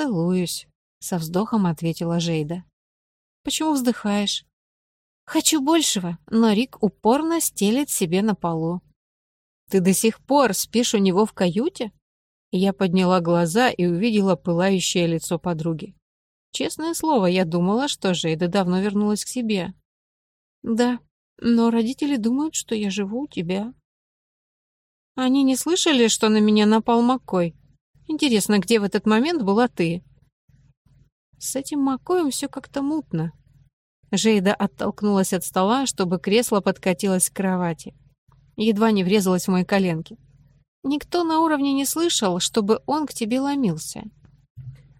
«Целуюсь», — со вздохом ответила Жейда. «Почему вздыхаешь?» «Хочу большего, но Рик упорно стелет себе на полу». «Ты до сих пор спишь у него в каюте?» Я подняла глаза и увидела пылающее лицо подруги. Честное слово, я думала, что Жейда давно вернулась к себе. «Да, но родители думают, что я живу у тебя». «Они не слышали, что на меня напал Маккой? Интересно, где в этот момент была ты?» «С этим Маккоем все как-то мутно». Жейда оттолкнулась от стола, чтобы кресло подкатилось к кровати. Едва не врезалась в мои коленки. Никто на уровне не слышал, чтобы он к тебе ломился.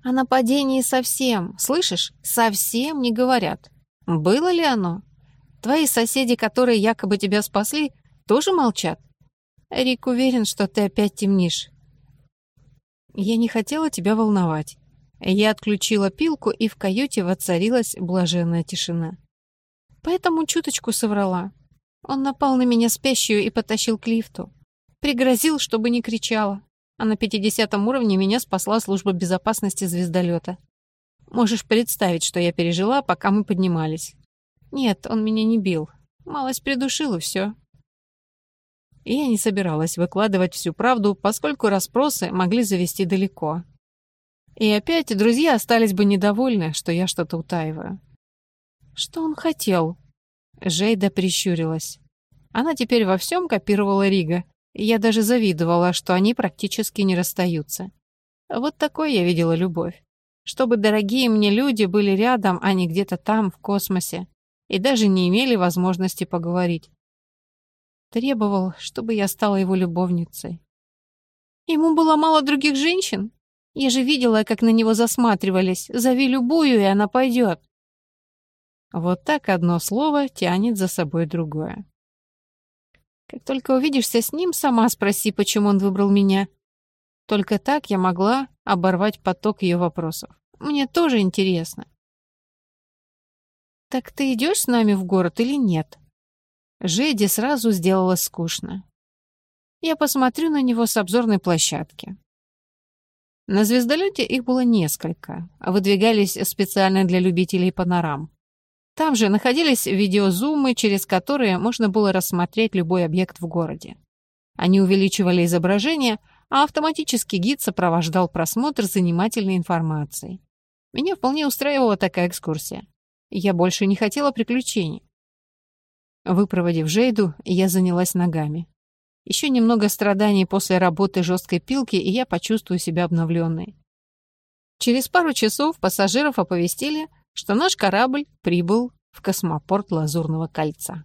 О нападении совсем, слышишь, совсем не говорят. Было ли оно? Твои соседи, которые якобы тебя спасли, тоже молчат? Рик уверен, что ты опять темнишь. Я не хотела тебя волновать. Я отключила пилку, и в каюте воцарилась блаженная тишина. Поэтому чуточку соврала. Он напал на меня спящую и потащил к лифту. Пригрозил, чтобы не кричала. А на 50 уровне меня спасла служба безопасности звездолета. Можешь представить, что я пережила, пока мы поднимались. Нет, он меня не бил. Малость придушил, и все. И я не собиралась выкладывать всю правду, поскольку расспросы могли завести далеко. И опять друзья остались бы недовольны, что я что-то утаиваю. Что он хотел? Жейда прищурилась. Она теперь во всем копировала Рига, я даже завидовала, что они практически не расстаются. Вот такой я видела любовь. Чтобы дорогие мне люди были рядом, а не где-то там, в космосе, и даже не имели возможности поговорить. Требовал, чтобы я стала его любовницей. Ему было мало других женщин? Я же видела, как на него засматривались. Зови любую, и она пойдет. Вот так одно слово тянет за собой другое. Как только увидишься с ним, сама спроси, почему он выбрал меня. Только так я могла оборвать поток ее вопросов. Мне тоже интересно. «Так ты идешь с нами в город или нет?» Жеди сразу сделала скучно. Я посмотрю на него с обзорной площадки. На звездолете их было несколько, выдвигались специально для любителей панорам. Там же находились видеозумы, через которые можно было рассмотреть любой объект в городе. Они увеличивали изображение, а автоматический гид сопровождал просмотр занимательной информацией. Меня вполне устраивала такая экскурсия. Я больше не хотела приключений. Выпроводив Жейду, я занялась ногами. Еще немного страданий после работы жесткой пилки, и я почувствую себя обновленной. Через пару часов пассажиров оповестили, что наш корабль прибыл в космопорт Лазурного кольца.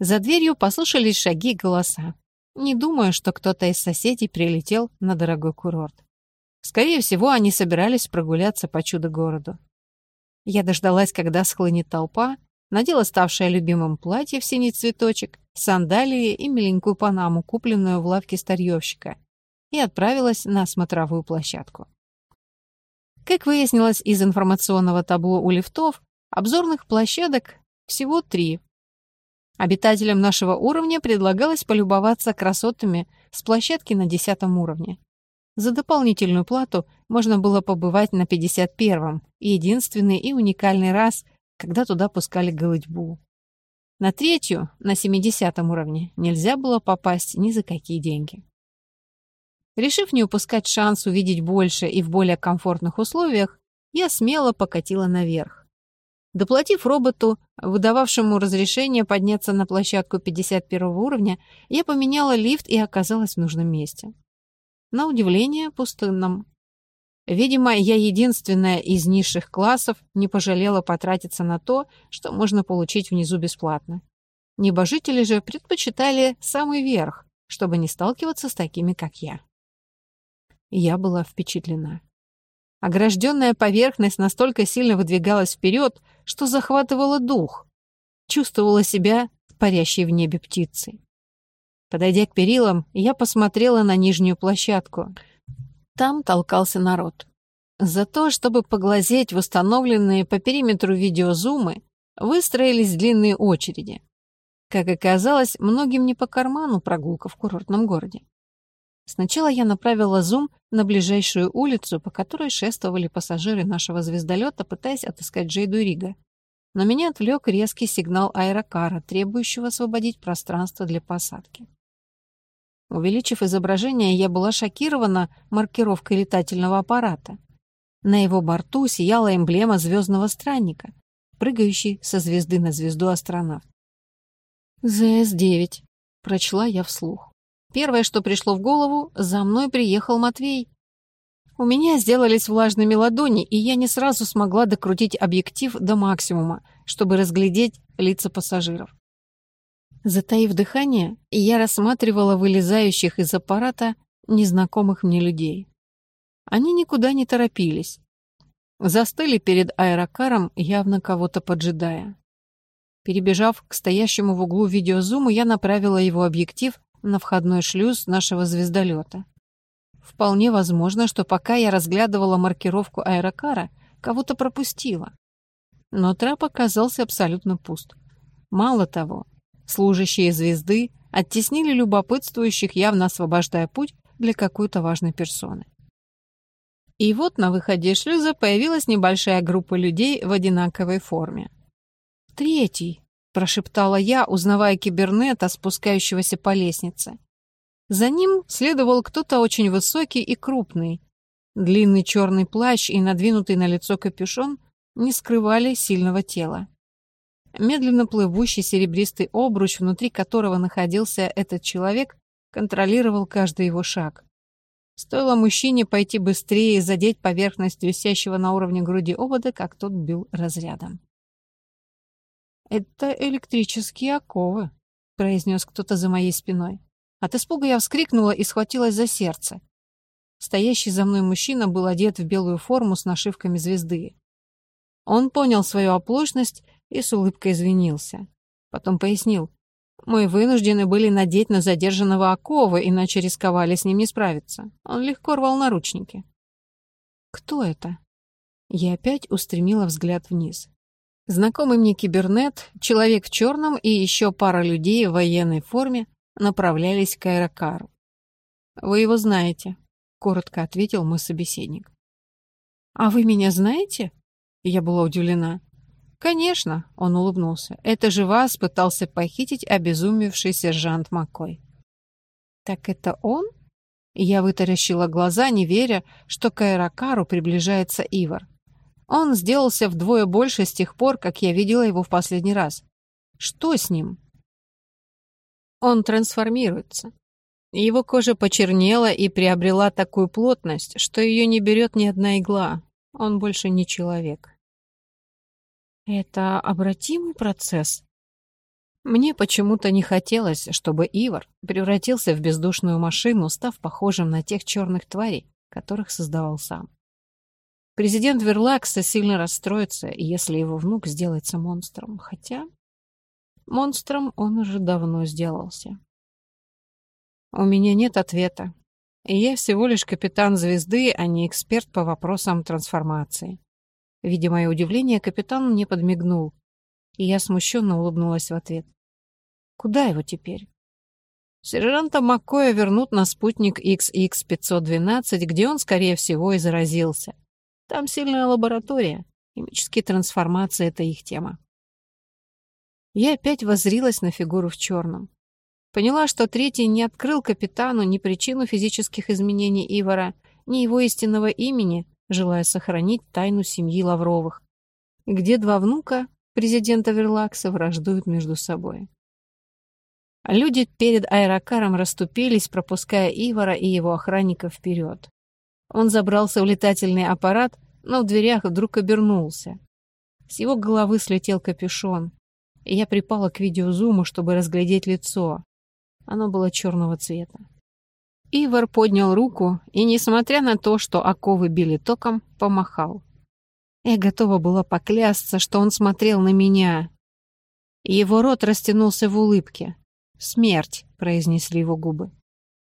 За дверью послышались шаги и голоса. Не думаю, что кто-то из соседей прилетел на дорогой курорт. Скорее всего, они собирались прогуляться по чудо-городу. Я дождалась, когда схлынет толпа, надела ставшее любимым платье в синий цветочек, сандалии и миленькую панаму, купленную в лавке старьевщика, и отправилась на смотровую площадку. Как выяснилось из информационного табло у лифтов, обзорных площадок всего три. Обитателям нашего уровня предлагалось полюбоваться красотами с площадки на десятом уровне. За дополнительную плату можно было побывать на 51-м, единственный и уникальный раз, когда туда пускали голытьбу. На третью, на 70 уровне, нельзя было попасть ни за какие деньги. Решив не упускать шанс увидеть больше и в более комфортных условиях, я смело покатила наверх. Доплатив роботу, выдававшему разрешение подняться на площадку 51 уровня, я поменяла лифт и оказалась в нужном месте. На удивление, пустынном. Видимо, я единственная из низших классов не пожалела потратиться на то, что можно получить внизу бесплатно. Небожители же предпочитали самый верх, чтобы не сталкиваться с такими, как я. Я была впечатлена. Огражденная поверхность настолько сильно выдвигалась вперед, что захватывала дух. Чувствовала себя парящей в небе птицей. Подойдя к перилам, я посмотрела на нижнюю площадку. Там толкался народ. За то, чтобы поглазеть в установленные по периметру видеозумы, выстроились длинные очереди. Как оказалось, многим не по карману прогулка в курортном городе. Сначала я направила зум на ближайшую улицу, по которой шествовали пассажиры нашего звездолета, пытаясь отыскать Джейду Рига. Но меня отвлек резкий сигнал аэрокара, требующего освободить пространство для посадки. Увеличив изображение, я была шокирована маркировкой летательного аппарата. На его борту сияла эмблема звездного странника, прыгающий со звезды на звезду астронавт. «ЗС-9», — прочла я вслух. Первое, что пришло в голову, за мной приехал Матвей. У меня сделались влажными ладони, и я не сразу смогла докрутить объектив до максимума, чтобы разглядеть лица пассажиров. Затаив дыхание, я рассматривала вылезающих из аппарата незнакомых мне людей. Они никуда не торопились. Застыли перед аэрокаром, явно кого-то поджидая. Перебежав к стоящему в углу видеозуму, я направила его объектив на входной шлюз нашего звездолета. Вполне возможно, что пока я разглядывала маркировку аэрокара, кого-то пропустила. Но трап оказался абсолютно пуст. Мало того, служащие звезды оттеснили любопытствующих, явно освобождая путь для какой-то важной персоны. И вот на выходе шлюза появилась небольшая группа людей в одинаковой форме. «Третий», — прошептала я, узнавая кибернета, спускающегося по лестнице. За ним следовал кто-то очень высокий и крупный. Длинный черный плащ и надвинутый на лицо капюшон не скрывали сильного тела. Медленно плывущий серебристый обруч, внутри которого находился этот человек, контролировал каждый его шаг. Стоило мужчине пойти быстрее и задеть поверхность висящего на уровне груди обода, как тот бил разрядом. «Это электрические оковы», — произнес кто-то за моей спиной. От испуга я вскрикнула и схватилась за сердце. Стоящий за мной мужчина был одет в белую форму с нашивками звезды. Он понял свою оплошность и с улыбкой извинился. Потом пояснил. Мы вынуждены были надеть на задержанного оковы, иначе рисковали с ним не справиться. Он легко рвал наручники. «Кто это?» Я опять устремила взгляд вниз. Знакомый мне кибернет, человек в черном и еще пара людей в военной форме направлялись к аэрокару. «Вы его знаете», — коротко ответил мой собеседник. «А вы меня знаете?» Я была удивлена. «Конечно», — он улыбнулся. «Это же вас пытался похитить обезумевший сержант Маккой». «Так это он?» Я вытаращила глаза, не веря, что к аэрокару приближается Ивар. Он сделался вдвое больше с тех пор, как я видела его в последний раз. Что с ним? Он трансформируется. Его кожа почернела и приобрела такую плотность, что ее не берет ни одна игла. Он больше не человек. Это обратимый процесс? Мне почему-то не хотелось, чтобы Ивар превратился в бездушную машину, став похожим на тех черных тварей, которых создавал сам. Президент Верлакса сильно расстроится, если его внук сделается монстром. Хотя монстром он уже давно сделался. У меня нет ответа. И я всего лишь капитан звезды, а не эксперт по вопросам трансформации. Видя мое удивление, капитан мне подмигнул, и я смущенно улыбнулась в ответ. Куда его теперь? Сержанта Маккоя вернут на спутник XX-512, где он, скорее всего, и заразился. Там сильная лаборатория. Химические трансформации — это их тема. Я опять воззрилась на фигуру в черном. Поняла, что третий не открыл капитану ни причину физических изменений Ивара, ни его истинного имени, желая сохранить тайну семьи Лавровых, где два внука президента Верлакса враждуют между собой. Люди перед аэрокаром расступились, пропуская Ивара и его охранника вперед. Он забрался в летательный аппарат, но в дверях вдруг обернулся. С его головы слетел капюшон, и я припала к видеозуму, чтобы разглядеть лицо. Оно было черного цвета. Ивар поднял руку и, несмотря на то, что оковы били током, помахал. Я готова была поклясться, что он смотрел на меня. Его рот растянулся в улыбке. «Смерть», — произнесли его губы.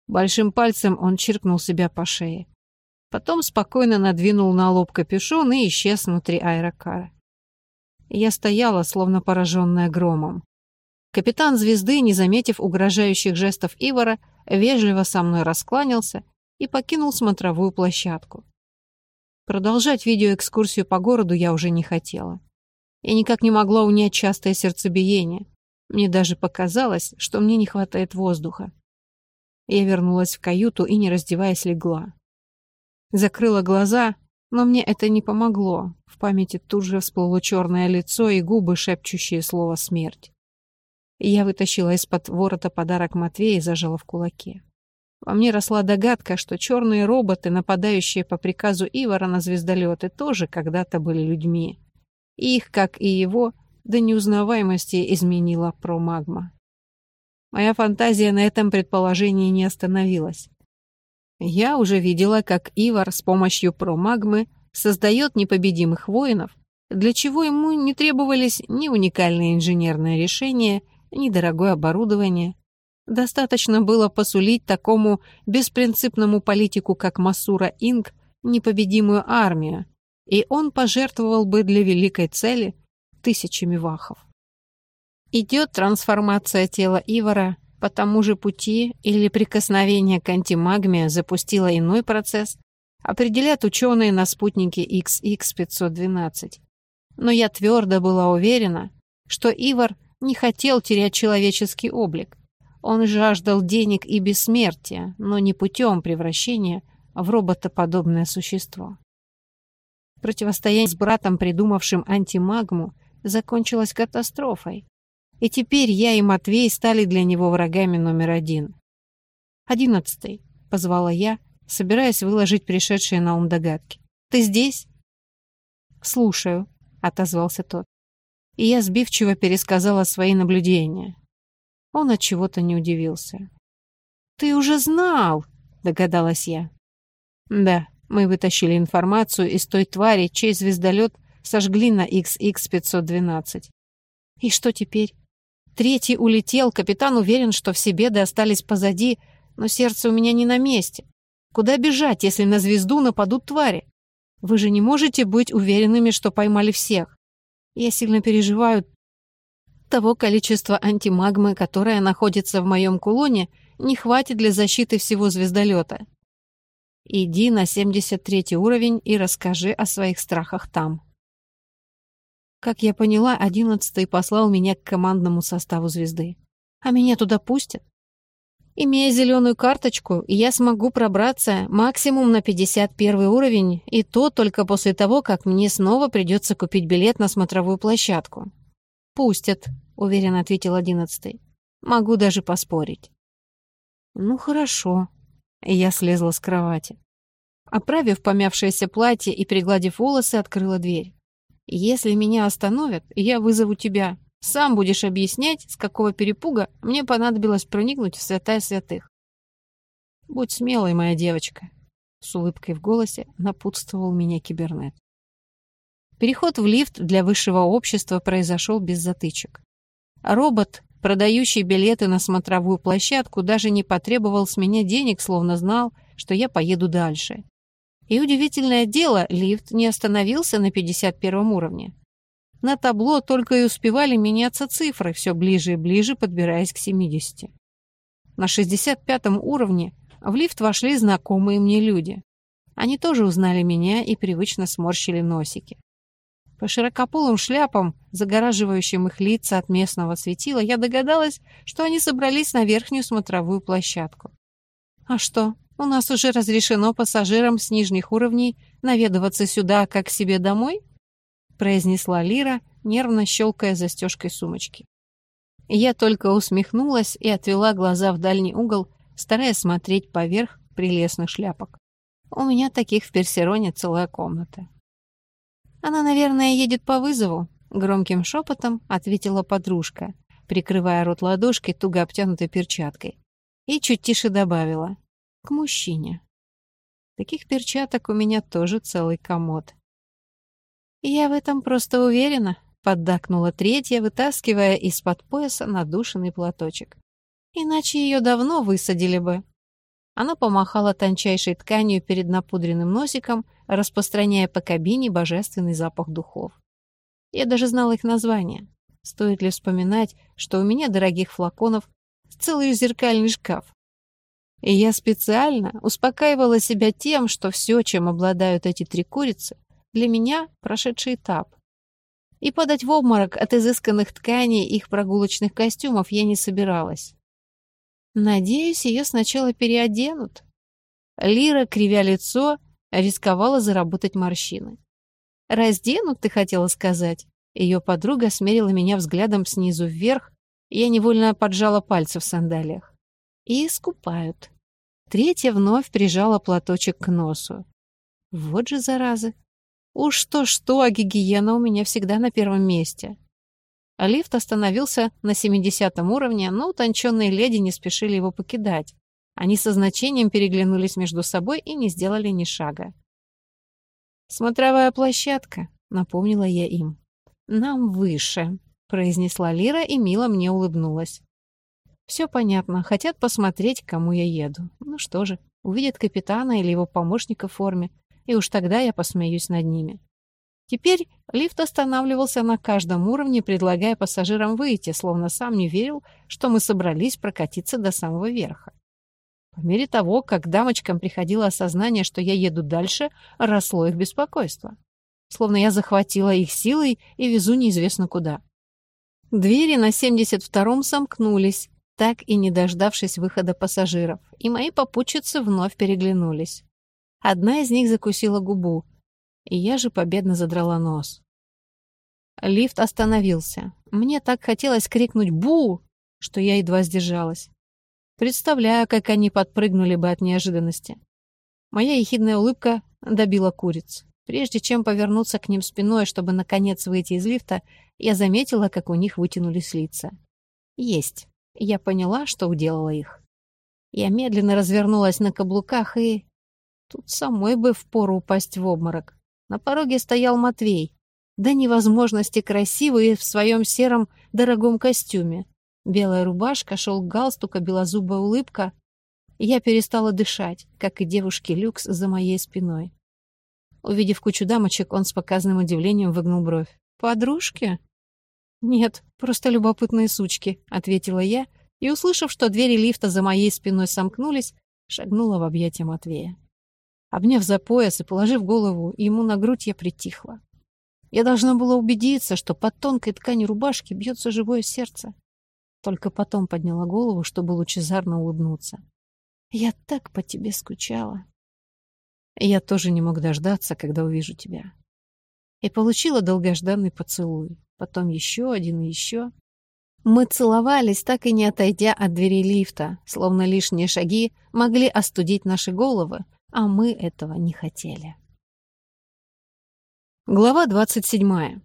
Большим пальцем он чиркнул себя по шее. Потом спокойно надвинул на лоб капюшон и исчез внутри аэрокара. Я стояла, словно пораженная громом. Капитан звезды, не заметив угрожающих жестов Ивара, вежливо со мной раскланялся и покинул смотровую площадку. Продолжать видеоэкскурсию по городу я уже не хотела. Я никак не могла унять частое сердцебиение. Мне даже показалось, что мне не хватает воздуха. Я вернулась в каюту и, не раздеваясь, легла. Закрыла глаза, но мне это не помогло. В памяти тут же всплыло черное лицо и губы, шепчущие слово «смерть». Я вытащила из-под ворота подарок Матвея и зажала в кулаке. Во мне росла догадка, что черные роботы, нападающие по приказу Ивара на звездолеты, тоже когда-то были людьми. Их, как и его, до неузнаваемости изменила промагма. Моя фантазия на этом предположении не остановилась. Я уже видела, как Ивар с помощью промагмы создает непобедимых воинов, для чего ему не требовались ни уникальные инженерные решения, ни дорогое оборудование. Достаточно было посулить такому беспринципному политику, как Масура Инг, непобедимую армию, и он пожертвовал бы для великой цели тысячами вахов. Идет трансформация тела Ивара по тому же пути или прикосновение к антимагме запустило иной процесс, определят ученые на спутнике XX-512. Но я твердо была уверена, что Ивар не хотел терять человеческий облик. Он жаждал денег и бессмертия, но не путем превращения в роботоподобное существо. Противостояние с братом, придумавшим антимагму, закончилось катастрофой. И теперь я и Матвей стали для него врагами номер один. «Одиннадцатый», — позвала я, собираясь выложить пришедшие на ум догадки. «Ты здесь?» «Слушаю», — отозвался тот. И я сбивчиво пересказала свои наблюдения. Он от чего-то не удивился. «Ты уже знал!» — догадалась я. «Да, мы вытащили информацию из той твари, чей звездолет сожгли на XX-512. И что теперь? Третий улетел, капитан уверен, что все беды остались позади, но сердце у меня не на месте. Куда бежать, если на звезду нападут твари? Вы же не можете быть уверенными, что поймали всех. Я сильно переживаю. Того количества антимагмы, которое находится в моем кулоне, не хватит для защиты всего звездолета. Иди на 73 уровень и расскажи о своих страхах там. Как я поняла, одиннадцатый послал меня к командному составу звезды. А меня туда пустят? Имея зеленую карточку, я смогу пробраться максимум на 51 уровень, и то только после того, как мне снова придется купить билет на смотровую площадку. «Пустят», — уверенно ответил одиннадцатый. «Могу даже поспорить». «Ну, хорошо», я слезла с кровати. Оправив помявшееся платье и пригладив волосы, открыла дверь. «Если меня остановят, я вызову тебя. Сам будешь объяснять, с какого перепуга мне понадобилось проникнуть в святая святых». «Будь смелой, моя девочка», — с улыбкой в голосе напутствовал меня кибернет. Переход в лифт для высшего общества произошел без затычек. Робот Продающий билеты на смотровую площадку даже не потребовал с меня денег, словно знал, что я поеду дальше. И удивительное дело, лифт не остановился на 51 уровне. На табло только и успевали меняться цифры, все ближе и ближе, подбираясь к 70. На 65 уровне в лифт вошли знакомые мне люди. Они тоже узнали меня и привычно сморщили носики. По широкополым шляпам, загораживающим их лица от местного светила, я догадалась, что они собрались на верхнюю смотровую площадку. А что, у нас уже разрешено пассажирам с нижних уровней наведываться сюда, как себе домой? Произнесла Лира, нервно щелкая застежкой сумочки. Я только усмехнулась и отвела глаза в дальний угол, стараясь смотреть поверх прелестных шляпок. У меня таких в Персероне целая комната. «Она, наверное, едет по вызову», — громким шепотом ответила подружка, прикрывая рот ладошкой, туго обтянутой перчаткой. И чуть тише добавила. «К мужчине». Таких перчаток у меня тоже целый комод. «Я в этом просто уверена», — поддакнула третья, вытаскивая из-под пояса надушенный платочек. «Иначе ее давно высадили бы». Она помахала тончайшей тканью перед напудренным носиком, распространяя по кабине божественный запах духов. Я даже знала их название. Стоит ли вспоминать, что у меня дорогих флаконов целый зеркальный шкаф? И я специально успокаивала себя тем, что все, чем обладают эти три курицы, для меня прошедший этап. И падать в обморок от изысканных тканей их прогулочных костюмов я не собиралась. Надеюсь, ее сначала переоденут. Лира, кривя лицо, рисковала заработать морщины. «Разденут, ты хотела сказать?» Ее подруга смерила меня взглядом снизу вверх, я невольно поджала пальцы в сандалиях. И искупают. Третья вновь прижала платочек к носу. Вот же заразы. Уж то-что, а гигиена у меня всегда на первом месте. Лифт остановился на 70 уровне, но утонченные леди не спешили его покидать. Они со значением переглянулись между собой и не сделали ни шага. «Смотровая площадка», — напомнила я им. «Нам выше», — произнесла Лира и мило мне улыбнулась. «Все понятно. Хотят посмотреть, к кому я еду. Ну что же, увидят капитана или его помощника в форме, и уж тогда я посмеюсь над ними». Теперь лифт останавливался на каждом уровне, предлагая пассажирам выйти, словно сам не верил, что мы собрались прокатиться до самого верха. По мере того, как дамочкам приходило осознание, что я еду дальше, росло их беспокойство. Словно я захватила их силой и везу неизвестно куда. Двери на 72-м сомкнулись, так и не дождавшись выхода пассажиров, и мои попутчицы вновь переглянулись. Одна из них закусила губу — и я же победно задрала нос. Лифт остановился. Мне так хотелось крикнуть «Бу!», что я едва сдержалась. Представляю, как они подпрыгнули бы от неожиданности. Моя ехидная улыбка добила куриц. Прежде чем повернуться к ним спиной, чтобы наконец выйти из лифта, я заметила, как у них вытянулись лица. Есть. Я поняла, что уделала их. Я медленно развернулась на каблуках и... Тут самой бы впору упасть в обморок. На пороге стоял Матвей. До невозможности красивый в своем сером дорогом костюме. Белая рубашка, шел галстук, а белозубая улыбка. Я перестала дышать, как и девушки люкс за моей спиной. Увидев кучу дамочек, он с показным удивлением выгнул бровь. «Подружки?» «Нет, просто любопытные сучки», — ответила я, и, услышав, что двери лифта за моей спиной сомкнулись, шагнула в объятия Матвея. Обняв за пояс и положив голову ему на грудь, я притихла. Я должна была убедиться, что под тонкой тканью рубашки бьется живое сердце. Только потом подняла голову, чтобы лучезарно улыбнуться. «Я так по тебе скучала». Я тоже не мог дождаться, когда увижу тебя. И получила долгожданный поцелуй. Потом еще один и еще. Мы целовались, так и не отойдя от двери лифта, словно лишние шаги могли остудить наши головы, а мы этого не хотели. Глава двадцать седьмая.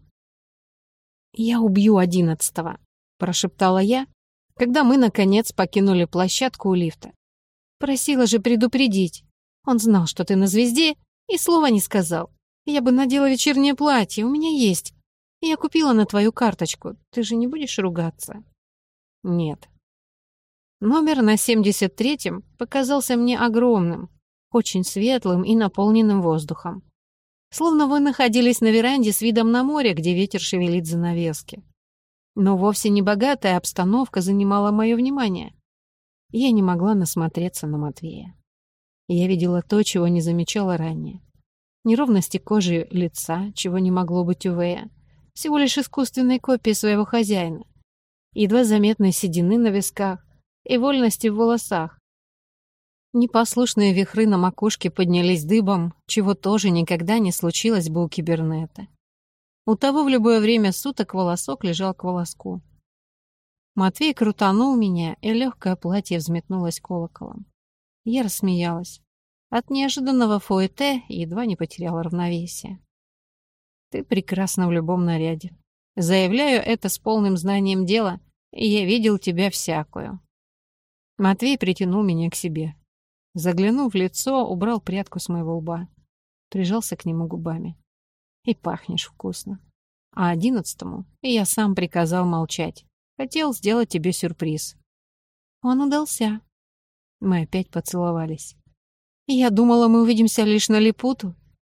«Я убью одиннадцатого», — прошептала я, когда мы, наконец, покинули площадку у лифта. «Просила же предупредить. Он знал, что ты на звезде, и слова не сказал. Я бы надела вечернее платье, у меня есть. Я купила на твою карточку. Ты же не будешь ругаться?» «Нет». Номер на семьдесят третьем показался мне огромным, очень светлым и наполненным воздухом. Словно вы находились на веранде с видом на море, где ветер шевелит занавески. Но вовсе не богатая обстановка занимала мое внимание. Я не могла насмотреться на Матвея. Я видела то, чего не замечала ранее. Неровности кожи лица, чего не могло быть у Вэя. Всего лишь искусственной копии своего хозяина. Едва заметной седины на висках и вольности в волосах, Непослушные вихры на макушке поднялись дыбом, чего тоже никогда не случилось бы у кибернета. У того в любое время суток волосок лежал к волоску. Матвей крутанул меня, и легкое платье взметнулось колоколом. Я рассмеялась. От неожиданного фуэте едва не потеряла равновесие. Ты прекрасна в любом наряде. Заявляю это с полным знанием дела, и я видел тебя всякую. Матвей притянул меня к себе. Заглянув в лицо, убрал прядку с моего лба. Прижался к нему губами. И пахнешь вкусно. А одиннадцатому я сам приказал молчать. Хотел сделать тебе сюрприз. Он удался. Мы опять поцеловались. Я думала, мы увидимся лишь на Липуту,